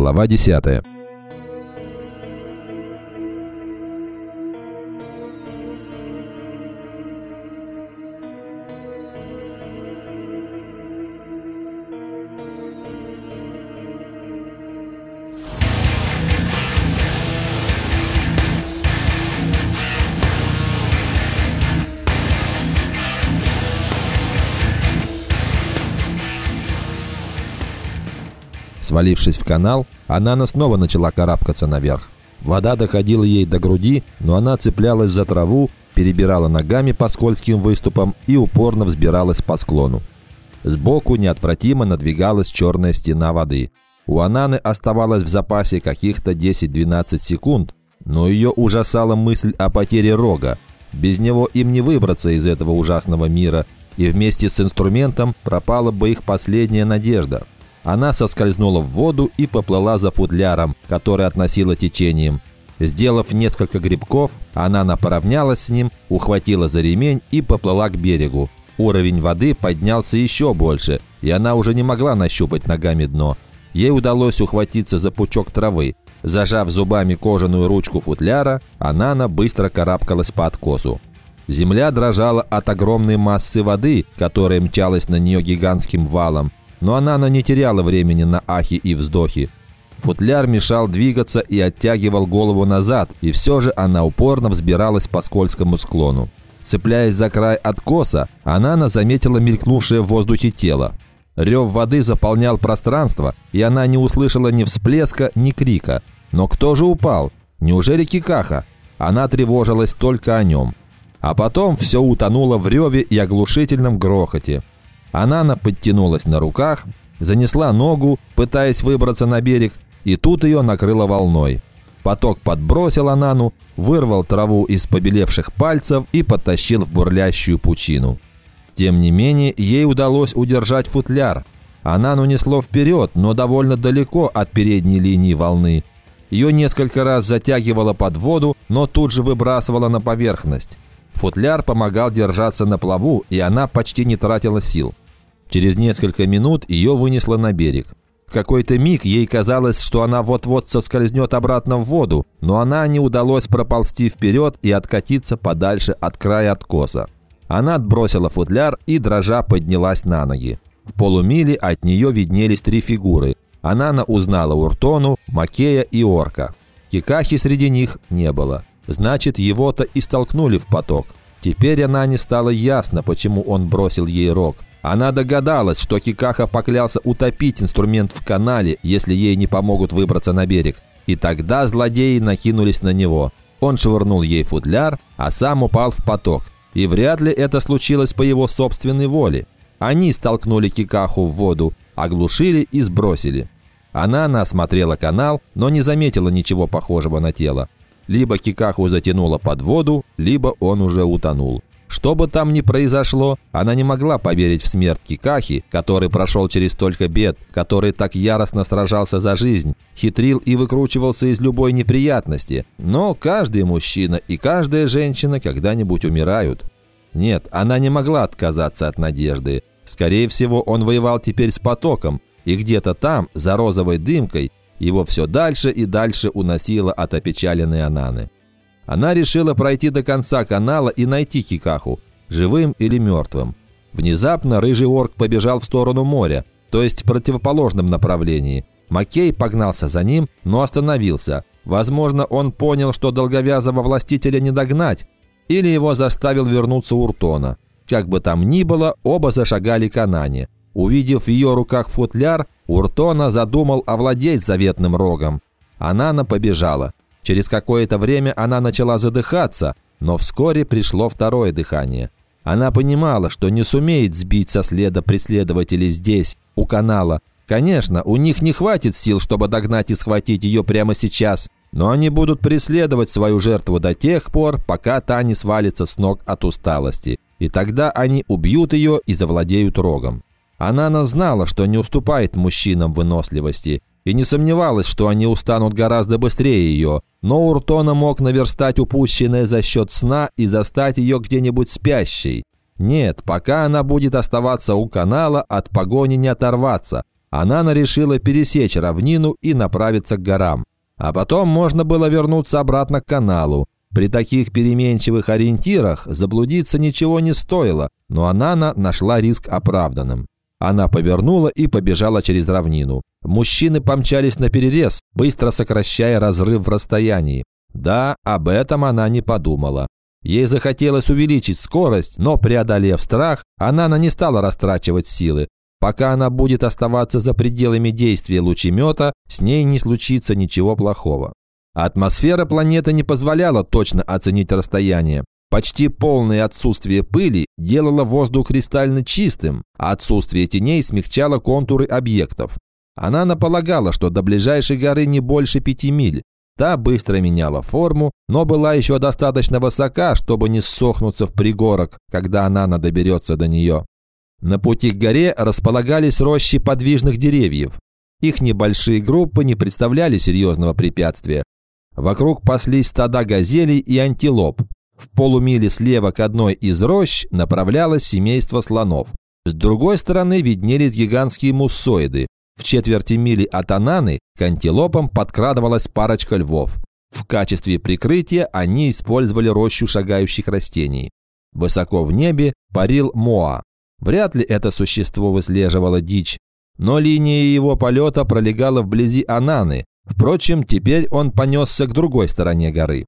Глава 10. Свалившись в канал, Анана снова начала карабкаться наверх. Вода доходила ей до груди, но она цеплялась за траву, перебирала ногами по скользким выступам и упорно взбиралась по склону. Сбоку неотвратимо надвигалась черная стена воды. У Ананы оставалось в запасе каких-то 10-12 секунд, но ее ужасала мысль о потере рога. Без него им не выбраться из этого ужасного мира, и вместе с инструментом пропала бы их последняя надежда – она соскользнула в воду и поплыла за футляром, который относила течением. Сделав несколько грибков, она поравнялась с ним, ухватила за ремень и поплыла к берегу. Уровень воды поднялся еще больше, и она уже не могла нащупать ногами дно. Ей удалось ухватиться за пучок травы. Зажав зубами кожаную ручку футляра, Анана быстро карабкалась по откосу. Земля дрожала от огромной массы воды, которая мчалась на нее гигантским валом, но Анана не теряла времени на ахи и вздохи. Футляр мешал двигаться и оттягивал голову назад, и все же она упорно взбиралась по скользкому склону. Цепляясь за край откоса, Анана заметила мелькнувшее в воздухе тело. Рев воды заполнял пространство, и она не услышала ни всплеска, ни крика. Но кто же упал? Неужели Кикаха? Она тревожилась только о нем. А потом все утонуло в реве и оглушительном грохоте. Анана подтянулась на руках, занесла ногу, пытаясь выбраться на берег, и тут ее накрыло волной. Поток подбросил Анану, вырвал траву из побелевших пальцев и подтащил в бурлящую пучину. Тем не менее, ей удалось удержать футляр. Анану несло вперед, но довольно далеко от передней линии волны. Ее несколько раз затягивало под воду, но тут же выбрасывало на поверхность. Футляр помогал держаться на плаву, и она почти не тратила сил. Через несколько минут ее вынесло на берег. В какой-то миг ей казалось, что она вот-вот соскользнет обратно в воду, но она не удалось проползти вперед и откатиться подальше от края откоса. Она отбросила футляр и, дрожа, поднялась на ноги. В полумиле от нее виднелись три фигуры. Анана узнала Уртону, Макея и Орка. Кикахи среди них не было. Значит, его-то и столкнули в поток. Теперь она не стало ясно, почему он бросил ей рог – она догадалась, что Кикаха поклялся утопить инструмент в канале, если ей не помогут выбраться на берег. И тогда злодеи накинулись на него. Он швырнул ей футляр, а сам упал в поток. И вряд ли это случилось по его собственной воле. Они столкнули Кикаху в воду, оглушили и сбросили. Она осмотрела канал, но не заметила ничего похожего на тело. Либо Кикаху затянуло под воду, либо он уже утонул. Что бы там ни произошло, она не могла поверить в смерть Кикахи, который прошел через столько бед, который так яростно сражался за жизнь, хитрил и выкручивался из любой неприятности. Но каждый мужчина и каждая женщина когда-нибудь умирают. Нет, она не могла отказаться от надежды. Скорее всего, он воевал теперь с потоком, и где-то там, за розовой дымкой, его все дальше и дальше уносило от опечаленной Ананы. Она решила пройти до конца канала и найти Кикаху, живым или мертвым. Внезапно рыжий орк побежал в сторону моря, то есть в противоположном направлении. Маккей погнался за ним, но остановился. Возможно, он понял, что долговязого властителя не догнать, или его заставил вернуться Уртона. Как бы там ни было, оба зашагали к Анане. Увидев в ее руках футляр, Уртона задумал овладеть заветным рогом. Анана побежала. Через какое-то время она начала задыхаться, но вскоре пришло второе дыхание. Она понимала, что не сумеет сбить со следа преследователей здесь, у канала. Конечно, у них не хватит сил, чтобы догнать и схватить ее прямо сейчас, но они будут преследовать свою жертву до тех пор, пока та не свалится с ног от усталости. И тогда они убьют ее и завладеют рогом. Анана знала, что не уступает мужчинам выносливости, и не сомневалась, что они устанут гораздо быстрее ее, но Уртона мог наверстать упущенное за счет сна и застать ее где-нибудь спящей. Нет, пока она будет оставаться у канала, от погони не оторваться. Анана решила пересечь равнину и направиться к горам. А потом можно было вернуться обратно к каналу. При таких переменчивых ориентирах заблудиться ничего не стоило, но Анана нашла риск оправданным. Она повернула и побежала через равнину. Мужчины помчались на перерез, быстро сокращая разрыв в расстоянии. Да, об этом она не подумала. Ей захотелось увеличить скорость, но, преодолев страх, Анана не стала растрачивать силы. Пока она будет оставаться за пределами действия лучемета, с ней не случится ничего плохого. Атмосфера планеты не позволяла точно оценить расстояние. Почти полное отсутствие пыли делало воздух кристально чистым, а отсутствие теней смягчало контуры объектов. Она наполагала, что до ближайшей горы не больше пяти миль. Та быстро меняла форму, но была еще достаточно высока, чтобы не ссохнуться в пригорок, когда она доберется до нее. На пути к горе располагались рощи подвижных деревьев. Их небольшие группы не представляли серьезного препятствия. Вокруг паслись стада газелей и антилоп. В полумиле слева к одной из рощ направлялось семейство слонов. С другой стороны виднелись гигантские муссоиды. В четверти мили от Ананы к антилопам подкрадывалась парочка львов. В качестве прикрытия они использовали рощу шагающих растений. Высоко в небе парил Моа. Вряд ли это существо выслеживало дичь, но линия его полета пролегала вблизи Ананы. Впрочем, теперь он понесся к другой стороне горы.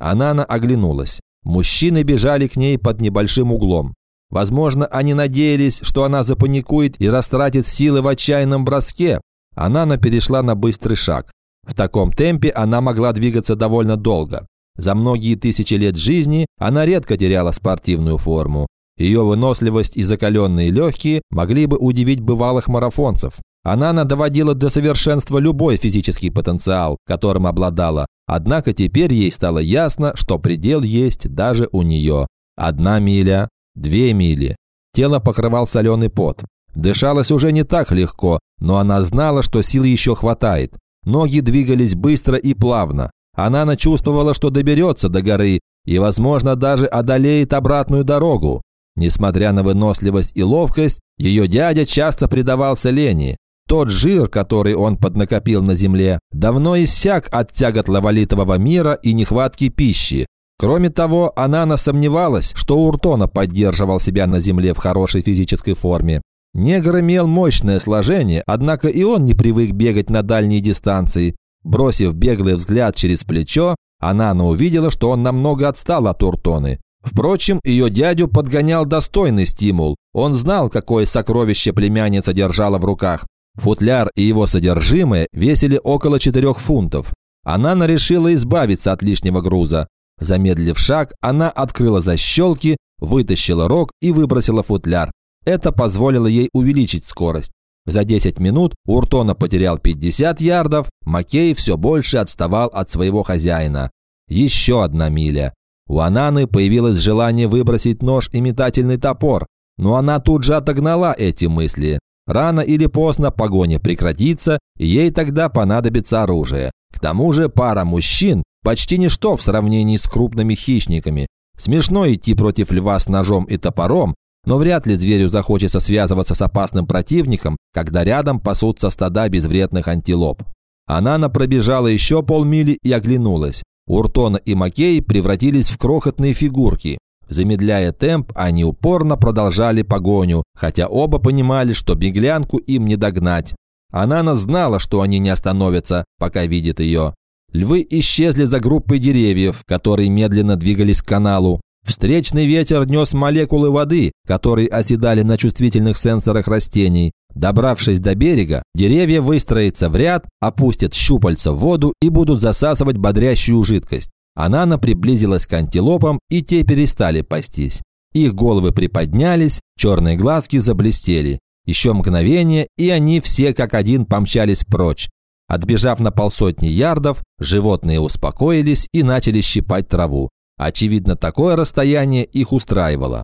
Анана оглянулась. Мужчины бежали к ней под небольшим углом. Возможно, они надеялись, что она запаникует и растратит силы в отчаянном броске. Анана перешла на быстрый шаг. В таком темпе она могла двигаться довольно долго. За многие тысячи лет жизни она редко теряла спортивную форму. Ее выносливость и закаленные легкие могли бы удивить бывалых марафонцев. Анана доводила до совершенства любой физический потенциал, которым обладала. Однако теперь ей стало ясно, что предел есть даже у нее. Одна миля, Две мили. Тело покрывал соленый пот. Дышалось уже не так легко, но она знала, что сил еще хватает. Ноги двигались быстро и плавно. Она начувствовала, что доберется до горы и, возможно, даже одолеет обратную дорогу. Несмотря на выносливость и ловкость, ее дядя часто предавался лени. Тот жир, который он поднакопил на земле, давно иссяк от тягот лавалитового мира и нехватки пищи. Кроме того, она насомневалась, что Уртона поддерживал себя на земле в хорошей физической форме. Негр имел мощное сложение, однако и он не привык бегать на дальние дистанции. Бросив беглый взгляд через плечо, Анана увидела, что он намного отстал от Уртоны. Впрочем, ее дядю подгонял достойный стимул. Он знал, какое сокровище племянница держала в руках. Футляр и его содержимое весили около 4 фунтов. Анана решила избавиться от лишнего груза. Замедлив шаг, она открыла защелки, вытащила рог и выбросила футляр. Это позволило ей увеличить скорость. За 10 минут Уртона потерял 50 ярдов, Маккей все больше отставал от своего хозяина. Еще одна миля. У Ананы появилось желание выбросить нож и метательный топор, но она тут же отогнала эти мысли. Рано или поздно погоня прекратится, и ей тогда понадобится оружие. К тому же пара мужчин Почти ничто в сравнении с крупными хищниками. Смешно идти против льва с ножом и топором, но вряд ли зверю захочется связываться с опасным противником, когда рядом пасутся стада безвредных антилоп. Анана пробежала еще полмили и оглянулась. Уртона и Макей превратились в крохотные фигурки. Замедляя темп, они упорно продолжали погоню, хотя оба понимали, что беглянку им не догнать. Анана знала, что они не остановятся, пока видит ее. Львы исчезли за группой деревьев, которые медленно двигались к каналу. Встречный ветер нес молекулы воды, которые оседали на чувствительных сенсорах растений. Добравшись до берега, деревья выстроятся в ряд, опустят щупальца в воду и будут засасывать бодрящую жидкость. Анана приблизилась к антилопам, и те перестали пастись. Их головы приподнялись, черные глазки заблестели. Еще мгновение, и они все как один помчались прочь. Отбежав на полсотни ярдов, животные успокоились и начали щипать траву. Очевидно, такое расстояние их устраивало.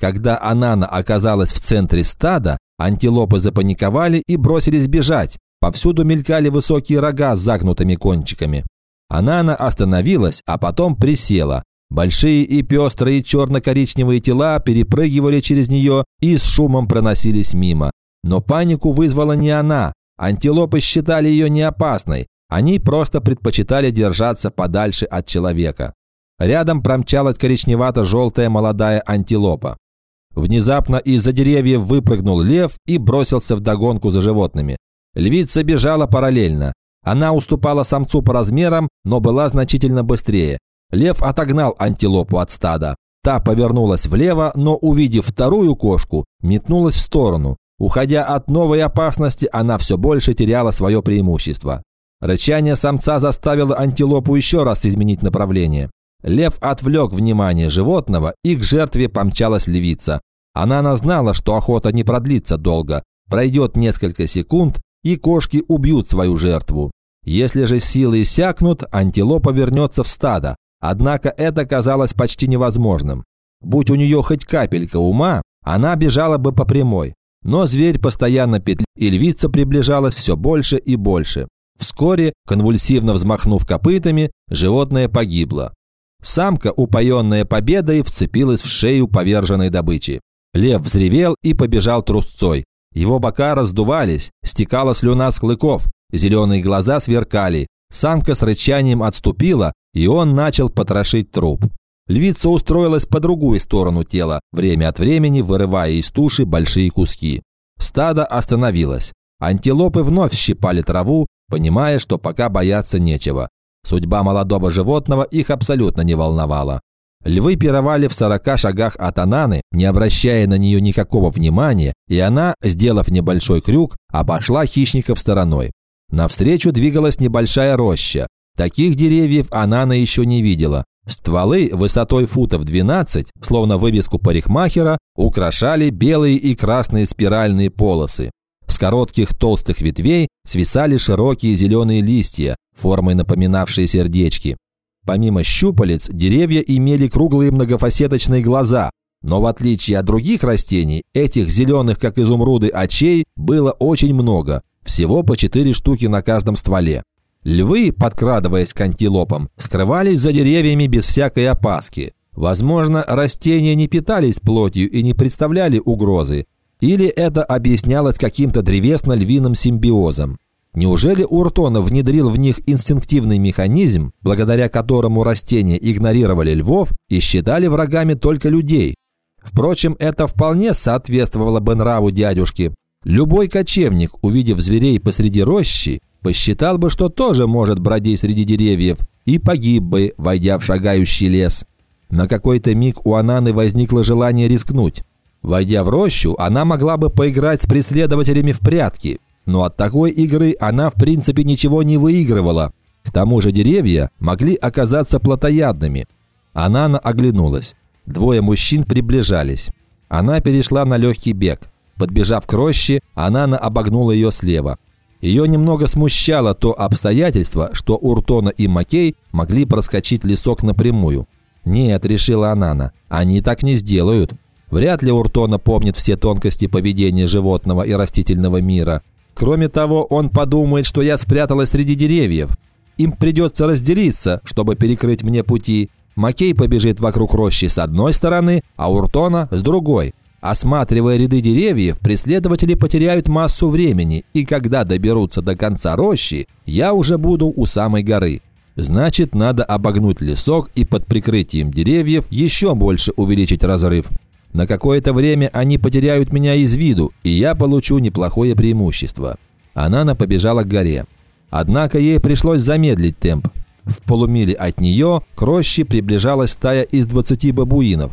Когда Анана оказалась в центре стада, антилопы запаниковали и бросились бежать. Повсюду мелькали высокие рога с загнутыми кончиками. Анана остановилась, а потом присела. Большие и пестрые черно-коричневые тела перепрыгивали через нее и с шумом проносились мимо. Но панику вызвала не она. Антилопы считали ее не опасной. Они просто предпочитали держаться подальше от человека. Рядом промчалась коричневато-желтая молодая антилопа. Внезапно из-за деревьев выпрыгнул лев и бросился в догонку за животными. Львица бежала параллельно. Она уступала самцу по размерам, но была значительно быстрее. Лев отогнал антилопу от стада. Та повернулась влево, но, увидев вторую кошку, метнулась в сторону. Уходя от новой опасности, она все больше теряла свое преимущество. Рычание самца заставило антилопу еще раз изменить направление. Лев отвлек внимание животного, и к жертве помчалась львица. Она знала, что охота не продлится долго. Пройдет несколько секунд, и кошки убьют свою жертву. Если же силы иссякнут, антилопа вернется в стадо. Однако это казалось почти невозможным. Будь у нее хоть капелька ума, она бежала бы по прямой. Но зверь постоянно петлял, и львица приближалась все больше и больше. Вскоре, конвульсивно взмахнув копытами, животное погибло. Самка, упоенная победой, вцепилась в шею поверженной добычи. Лев взревел и побежал трусцой. Его бока раздувались, стекала слюна с клыков, зеленые глаза сверкали. Самка с рычанием отступила, и он начал потрошить труп. Львица устроилась по другую сторону тела, время от времени вырывая из туши большие куски. Стадо остановилось. Антилопы вновь щипали траву, понимая, что пока бояться нечего. Судьба молодого животного их абсолютно не волновала. Львы пировали в сорока шагах от Ананы, не обращая на нее никакого внимания, и она, сделав небольшой крюк, обошла хищников стороной. Навстречу двигалась небольшая роща. Таких деревьев Анана еще не видела. Стволы высотой футов 12, словно вывеску парикмахера, украшали белые и красные спиральные полосы. С коротких толстых ветвей свисали широкие зеленые листья, формой напоминавшие сердечки. Помимо щупалец, деревья имели круглые многофасеточные глаза, но в отличие от других растений, этих зеленых, как изумруды, очей было очень много, всего по четыре штуки на каждом стволе. Львы, подкрадываясь к антилопам, скрывались за деревьями без всякой опаски. Возможно, растения не питались плотью и не представляли угрозы, или это объяснялось каким-то древесно-львиным симбиозом? Неужели Уртона внедрил в них инстинктивный механизм, благодаря которому растения игнорировали львов и считали врагами только людей? Впрочем, это вполне соответствовало бы нраву дядюшки. Любой кочевник, увидев зверей посреди рощи, посчитал бы, что тоже может бродить среди деревьев, и погиб бы, войдя в шагающий лес. На какой-то миг у Ананы возникло желание рискнуть. Войдя в рощу, она могла бы поиграть с преследователями в прятки, но от такой игры она в принципе ничего не выигрывала. К тому же деревья могли оказаться плотоядными. Анана оглянулась. Двое мужчин приближались. Она перешла на легкий бег. Подбежав к роще, Анана обогнула ее слева. Ее немного смущало то обстоятельство, что Уртона и Макей могли проскочить лесок напрямую. «Нет», – решила Анана, – «они так не сделают. Вряд ли Уртона помнит все тонкости поведения животного и растительного мира. Кроме того, он подумает, что я спряталась среди деревьев. Им придется разделиться, чтобы перекрыть мне пути. Макей побежит вокруг рощи с одной стороны, а Уртона с другой. Осматривая ряды деревьев, преследователи потеряют массу времени, и когда доберутся до конца рощи, я уже буду у самой горы. Значит, надо обогнуть лесок и под прикрытием деревьев еще больше увеличить разрыв. На какое-то время они потеряют меня из виду, и я получу неплохое преимущество. Анана побежала к горе. Однако ей пришлось замедлить темп. В полумиле от нее к роще приближалась стая из 20 бабуинов.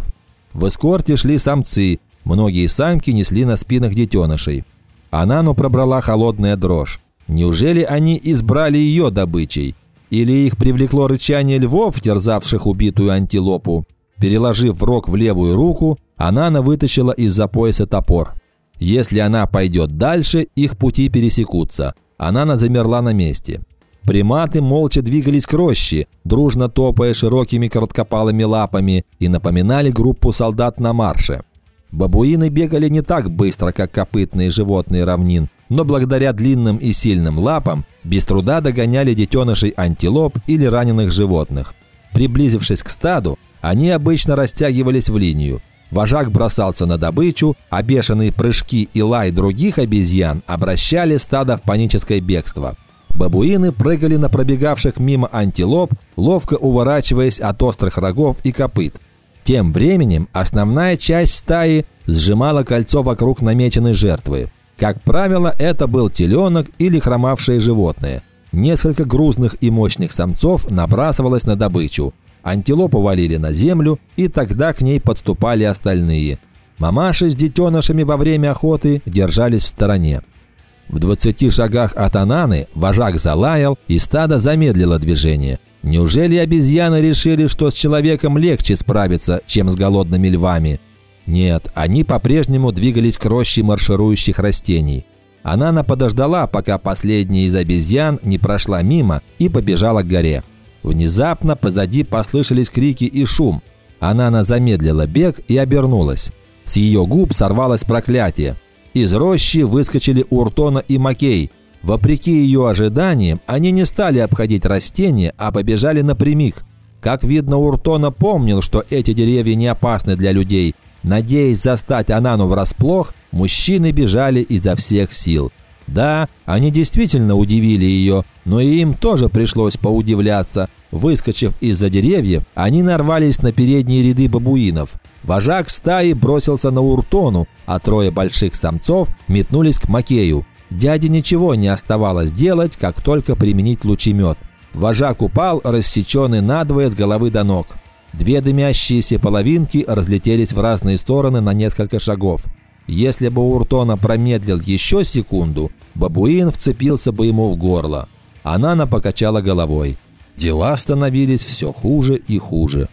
В эскорте шли самцы, многие самки несли на спинах детенышей. Анану пробрала холодная дрожь. Неужели они избрали ее добычей? Или их привлекло рычание львов, терзавших убитую антилопу? Переложив рог в левую руку, Анана вытащила из-за пояса топор. Если она пойдет дальше, их пути пересекутся. Анана замерла на месте. Приматы молча двигались к роще, дружно топая широкими короткопалыми лапами и напоминали группу солдат на марше. Бабуины бегали не так быстро, как копытные животные равнин, но благодаря длинным и сильным лапам без труда догоняли детенышей антилоп или раненых животных. Приблизившись к стаду, они обычно растягивались в линию – Вожак бросался на добычу, а бешеные прыжки и лай других обезьян обращали стадо в паническое бегство. Бабуины прыгали на пробегавших мимо антилоп, ловко уворачиваясь от острых рогов и копыт. Тем временем основная часть стаи сжимала кольцо вокруг намеченной жертвы. Как правило, это был теленок или хромавшее животное. Несколько грузных и мощных самцов набрасывалось на добычу. Антилопу валили на землю, и тогда к ней подступали остальные. Мамаши с детенышами во время охоты держались в стороне. В 20 шагах от Ананы вожак залаял, и стадо замедлило движение. Неужели обезьяны решили, что с человеком легче справиться, чем с голодными львами? Нет, они по-прежнему двигались к роще марширующих растений. Анана подождала, пока последняя из обезьян не прошла мимо и побежала к горе. Внезапно позади послышались крики и шум. Анана замедлила бег и обернулась. С ее губ сорвалось проклятие. Из рощи выскочили Уртона и Макей. Вопреки ее ожиданиям, они не стали обходить растения, а побежали напрямик. Как видно, Уртона помнил, что эти деревья не опасны для людей. Надеясь застать Анану врасплох, мужчины бежали изо всех сил. Да, они действительно удивили ее, но и им тоже пришлось поудивляться. Выскочив из-за деревьев, они нарвались на передние ряды бабуинов. Вожак стаи бросился на Уртону, а трое больших самцов метнулись к Макею. Дяде ничего не оставалось делать, как только применить лучемет. Вожак упал, рассеченный надвое с головы до ног. Две дымящиеся половинки разлетелись в разные стороны на несколько шагов. Если бы Уртона промедлил еще секунду, бабуин вцепился бы ему в горло. Анана покачала головой. Дела становились все хуже и хуже.